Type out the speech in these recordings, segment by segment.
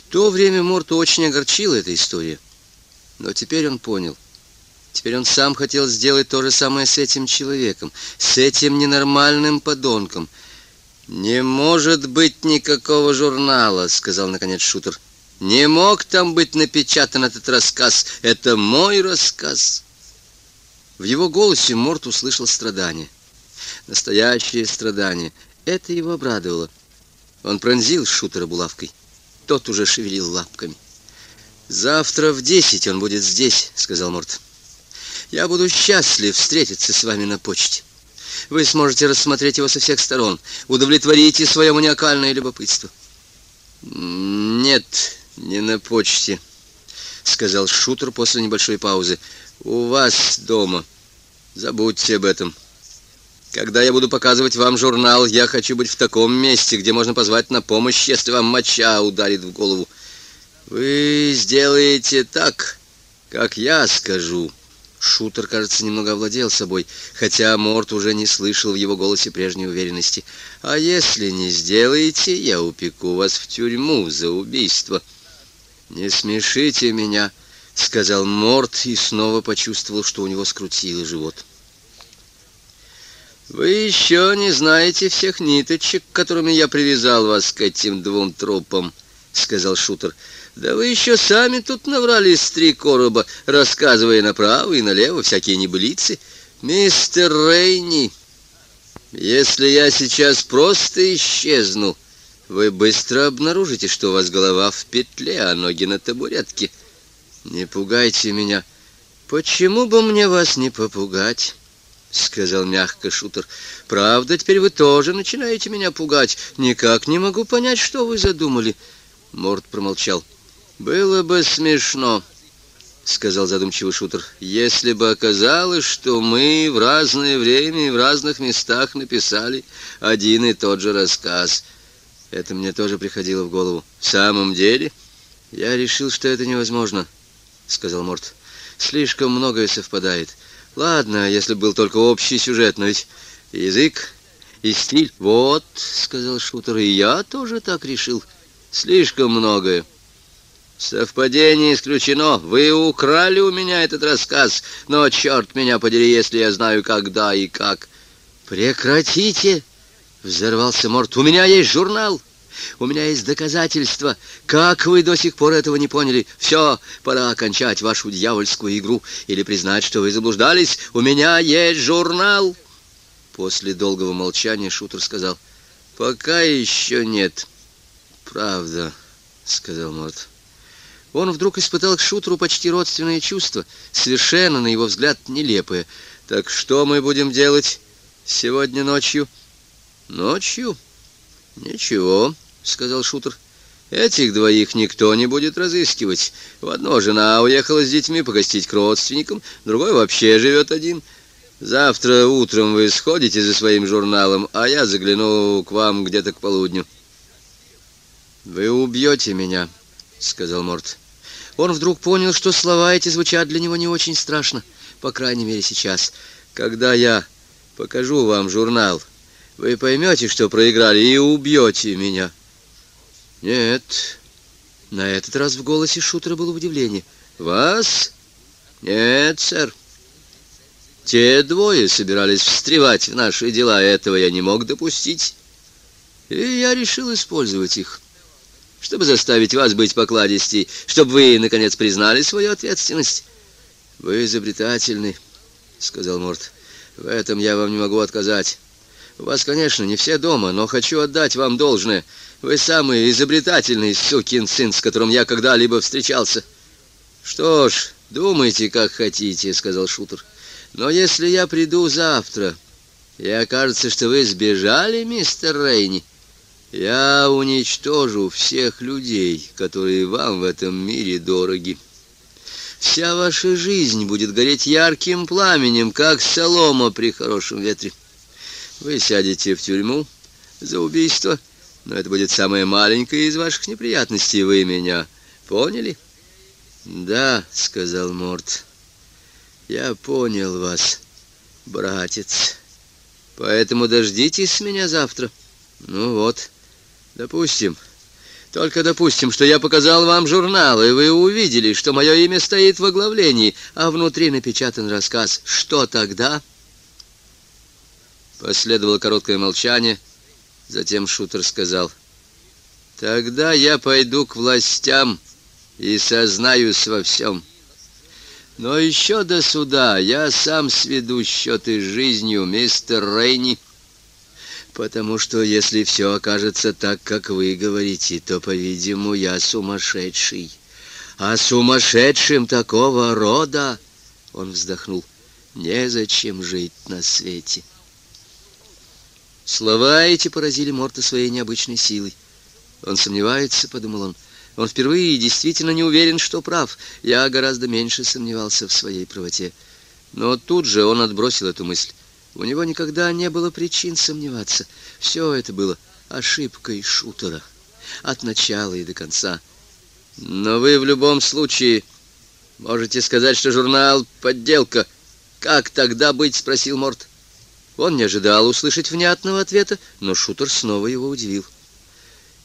В то время Морту очень огорчила эта история. Но теперь он понял. Теперь он сам хотел сделать то же самое с этим человеком, с этим ненормальным подонком. «Не может быть никакого журнала», — сказал наконец шутер. «Не мог там быть напечатан этот рассказ. Это мой рассказ». В его голосе Морт услышал страдание. Настоящее страдание. Это его обрадовало. Он пронзил шутера булавкой. Тот уже шевелил лапками. «Завтра в десять он будет здесь», — сказал Морт. «Я буду счастлив встретиться с вами на почте. Вы сможете рассмотреть его со всех сторон, удовлетворите свое маниакальное любопытство». «Нет, не на почте», — сказал шутер после небольшой паузы. «У вас дома. Забудьте об этом». Когда я буду показывать вам журнал, я хочу быть в таком месте, где можно позвать на помощь, если вам моча ударит в голову. Вы сделаете так, как я скажу. Шутер, кажется, немного овладел собой, хотя Морт уже не слышал в его голосе прежней уверенности. А если не сделаете, я упеку вас в тюрьму за убийство. Не смешите меня, сказал Морт и снова почувствовал, что у него скрутило живот. Вы еще не знаете всех ниточек, которыми я привязал вас к этим двум трупам, сказал шутер. Да вы еще сами тут наврали с три короба, рассказывая направо и налево всякие небылицы. Мистер Рейни, если я сейчас просто исчезну, вы быстро обнаружите, что у вас голова в петле, а ноги на табуретке. Не пугайте меня. Почему бы мне вас не попугать? — сказал мягко шутер. «Правда, теперь вы тоже начинаете меня пугать. Никак не могу понять, что вы задумали». Морд промолчал. «Было бы смешно», — сказал задумчивый шутер, «если бы оказалось, что мы в разное время и в разных местах написали один и тот же рассказ». Это мне тоже приходило в голову. «В самом деле?» «Я решил, что это невозможно», — сказал Морд. «Слишком многое совпадает». Ладно, если был только общий сюжет, но ведь язык и стиль. Вот, сказал шутер, и я тоже так решил. Слишком многое. Совпадение исключено. Вы украли у меня этот рассказ, но черт меня подери, если я знаю, когда и как. Прекратите, взорвался Морт. У меня есть журнал. У меня есть доказательства. Как вы до сих пор этого не поняли? Все, пора окончать вашу дьявольскую игру или признать, что вы заблуждались. У меня есть журнал. После долгого молчания шутер сказал: "Пока еще нет". "Правда", сказал Морт. Он вдруг испытал к шутеру почти родственное чувство, совершенно на его взгляд нелепое. Так что мы будем делать сегодня ночью? Ночью? Ничего, сказал шутер. Этих двоих никто не будет разыскивать. В одно жена уехала с детьми погостить к родственникам, другой вообще живет один. Завтра утром вы сходите за своим журналом, а я загляну к вам где-то к полудню. Вы убьете меня, сказал Морт. Он вдруг понял, что слова эти звучат для него не очень страшно, по крайней мере, сейчас. Когда я покажу вам журнал, вы поймете, что проиграли, и убьете меня. Нет. На этот раз в голосе шутера было удивление. Вас? Нет, сэр. Те двое собирались встревать в наши дела, этого я не мог допустить. И я решил использовать их, чтобы заставить вас быть покладистей, чтобы вы, наконец, признали свою ответственность. Вы изобретательны, сказал Морт. В этом я вам не могу отказать. У вас, конечно, не все дома, но хочу отдать вам должное. Вы самый изобретательный сукин сын, с которым я когда-либо встречался. Что ж, думайте, как хотите, сказал шутер. Но если я приду завтра, и окажется, что вы сбежали, мистер Рейни, я уничтожу всех людей, которые вам в этом мире дороги. Вся ваша жизнь будет гореть ярким пламенем, как солома при хорошем ветре. Вы сядете в тюрьму за убийство, но это будет самая маленькая из ваших неприятностей. Вы меня поняли? Да, сказал Морт. Я понял вас, братец. Поэтому дождитесь меня завтра. Ну вот, допустим. Только допустим, что я показал вам журнал, и вы увидели, что мое имя стоит в оглавлении, а внутри напечатан рассказ. Что тогда?» Последовало короткое молчание. Затем шутер сказал, «Тогда я пойду к властям и сознаюсь во всем. Но еще до суда я сам сведу счеты с жизнью, мистер Рейни, потому что если все окажется так, как вы говорите, то, по-видимому, я сумасшедший. А сумасшедшим такого рода, — он вздохнул, — незачем жить на свете». Слова эти поразили Морта своей необычной силой. Он сомневается, подумал он. Он впервые действительно не уверен, что прав. Я гораздо меньше сомневался в своей правоте. Но тут же он отбросил эту мысль. У него никогда не было причин сомневаться. Все это было ошибкой шутера. От начала и до конца. Но вы в любом случае можете сказать, что журнал — подделка. Как тогда быть? — спросил Морт. Он не ожидал услышать внятного ответа, но шутер снова его удивил.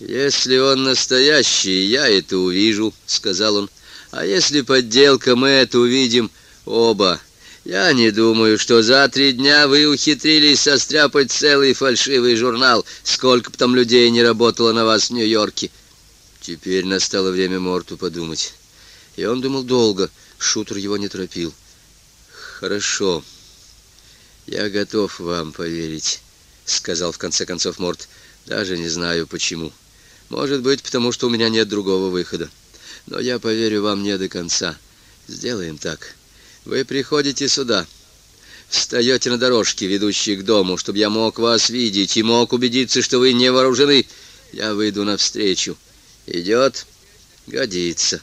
«Если он настоящий, я это увижу», — сказал он. «А если подделка, мы это увидим оба. Я не думаю, что за три дня вы ухитрились состряпать целый фальшивый журнал. Сколько бы там людей не работало на вас в Нью-Йорке». Теперь настало время Морту подумать. И он думал долго. Шутер его не торопил. «Хорошо», «Я готов вам поверить», — сказал в конце концов Морт. «Даже не знаю, почему. Может быть, потому что у меня нет другого выхода. Но я поверю вам не до конца. Сделаем так. Вы приходите сюда, встаете на дорожке, ведущей к дому, чтобы я мог вас видеть и мог убедиться, что вы не вооружены. Я выйду навстречу. Идет? Годится.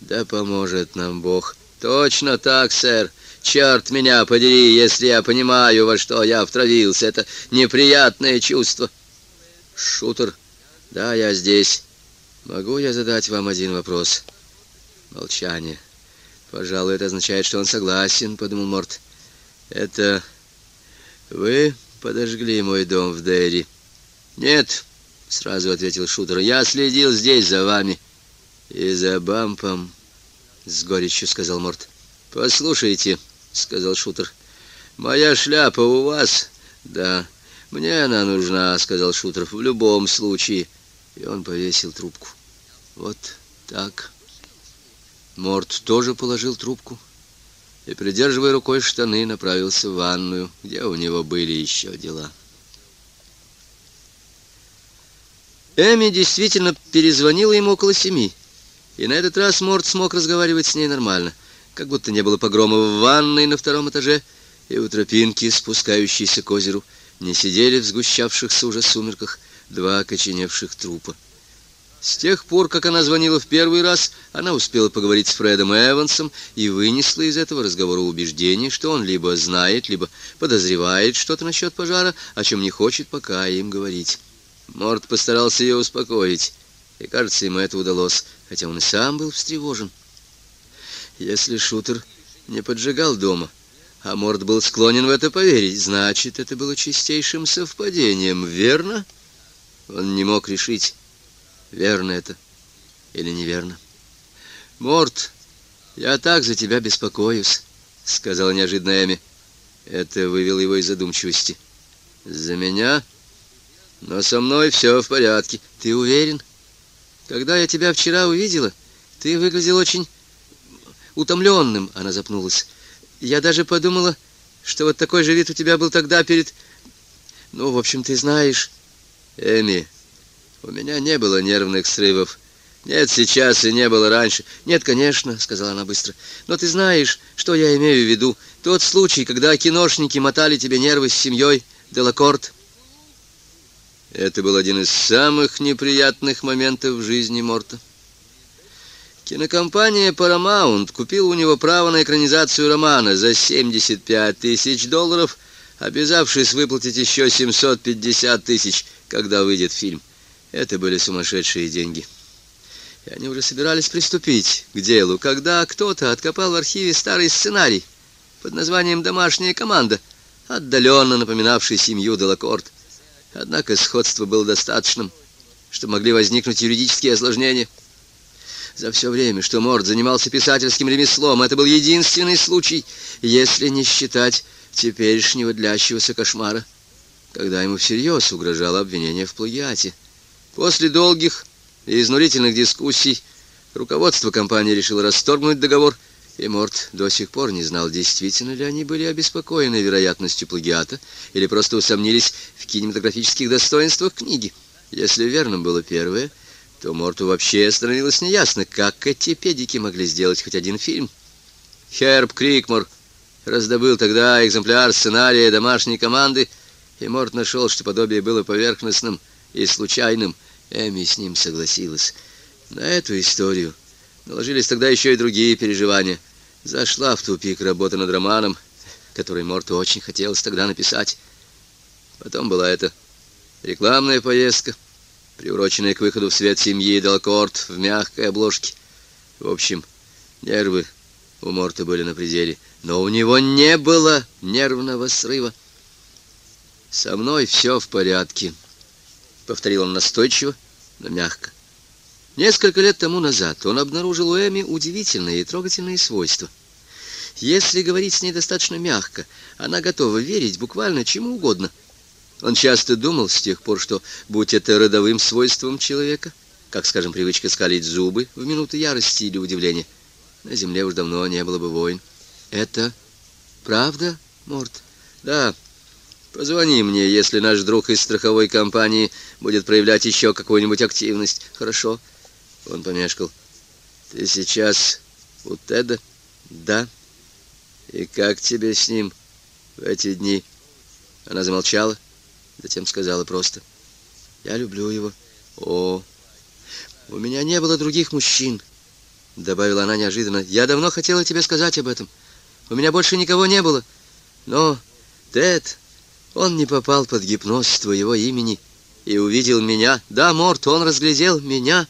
Да поможет нам Бог. Точно так, сэр. Черт меня подери, если я понимаю, во что я втравился. Это неприятное чувство. Шутер, да, я здесь. Могу я задать вам один вопрос? Молчание. Пожалуй, это означает, что он согласен, подумал Морт. Это вы подожгли мой дом в Дерри? Нет, сразу ответил Шутер. Я следил здесь за вами и за Бампом, с горечью сказал Морт. Послушайте, сказал шутер. Моя шляпа у вас? Да. Мне она нужна, сказал шутер. В любом случае. И он повесил трубку. Вот так. Морт тоже положил трубку и, придерживая рукой штаны, направился в ванную, где у него были еще дела. Эми действительно перезвонила ему около семи, и на этот раз Морт смог разговаривать с ней нормально — как будто не было погрома в ванной на втором этаже, и у тропинки, спускающейся к озеру, не сидели в сгущавшихся уже сумерках два окоченевших трупа. С тех пор, как она звонила в первый раз, она успела поговорить с Фредом Эвансом и вынесла из этого разговора убеждение, что он либо знает, либо подозревает что-то насчет пожара, о чем не хочет пока им говорить. Морд постарался ее успокоить, и, кажется, ему это удалось, хотя он и сам был встревожен. Если шутер не поджигал дома, а Морд был склонен в это поверить, значит, это было чистейшим совпадением, верно? Он не мог решить, верно это или неверно. Морд, я так за тебя беспокоюсь, сказала неожиданно Эми. Это вывело его из задумчивости. За меня? Но со мной все в порядке. Ты уверен? Когда я тебя вчера увидела, ты выглядел очень утомленным, она запнулась. Я даже подумала, что вот такой же вид у тебя был тогда перед... Ну, в общем, ты знаешь... Эми, у меня не было нервных срывов. Нет сейчас и не было раньше. Нет, конечно, сказала она быстро. Но ты знаешь, что я имею в виду. Тот случай, когда киношники мотали тебе нервы с семьей Делакорт. Это был один из самых неприятных моментов в жизни Морта. Кинокомпания Paramount купила у него право на экранизацию романа за 75 тысяч долларов, обязавшись выплатить еще 750 тысяч, когда выйдет фильм. Это были сумасшедшие деньги. И они уже собирались приступить к делу, когда кто-то откопал в архиве старый сценарий под названием «Домашняя команда», отдаленно напоминавший семью Делакорт. Однако сходство было достаточным, что могли возникнуть юридические осложнения. За все время, что Морд занимался писательским ремеслом, это был единственный случай, если не считать теперешнего длящегося кошмара, когда ему всерьез угрожало обвинение в плагиате. После долгих и изнурительных дискуссий руководство компании решило расторгнуть договор, и Морт до сих пор не знал, действительно ли они были обеспокоены вероятностью плагиата или просто усомнились в кинематографических достоинствах книги. Если верным было первое, то Морту вообще становилось неясно, как эти педики могли сделать хоть один фильм. Херб Крикмор раздобыл тогда экземпляр сценария домашней команды, и Морт нашел, что подобие было поверхностным и случайным. Эми с ним согласилась. На эту историю наложились тогда еще и другие переживания. Зашла в тупик работа над романом, который Морту очень хотелось тогда написать. Потом была эта рекламная поездка — приуроченная к выходу в свет семьи Делкорт в мягкой обложке. В общем, нервы у Морта были на пределе, но у него не было нервного срыва. «Со мной все в порядке», — повторил он настойчиво, но мягко. Несколько лет тому назад он обнаружил у Эми удивительные и трогательные свойства. Если говорить с ней достаточно мягко, она готова верить буквально чему угодно — он часто думал с тех пор, что, будь это родовым свойством человека, как, скажем, привычка скалить зубы в минуты ярости или удивления, на земле уж давно не было бы войн. Это правда, Морт? Да. Позвони мне, если наш друг из страховой компании будет проявлять еще какую-нибудь активность. Хорошо. Он помешкал. Ты сейчас у Теда? Да. И как тебе с ним в эти дни? Она замолчала Затем сказала просто. Я люблю его. О, у меня не было других мужчин, добавила она неожиданно. Я давно хотела тебе сказать об этом. У меня больше никого не было. Но Тед, он не попал под гипноз твоего имени и увидел меня. Да, Морт, он разглядел меня.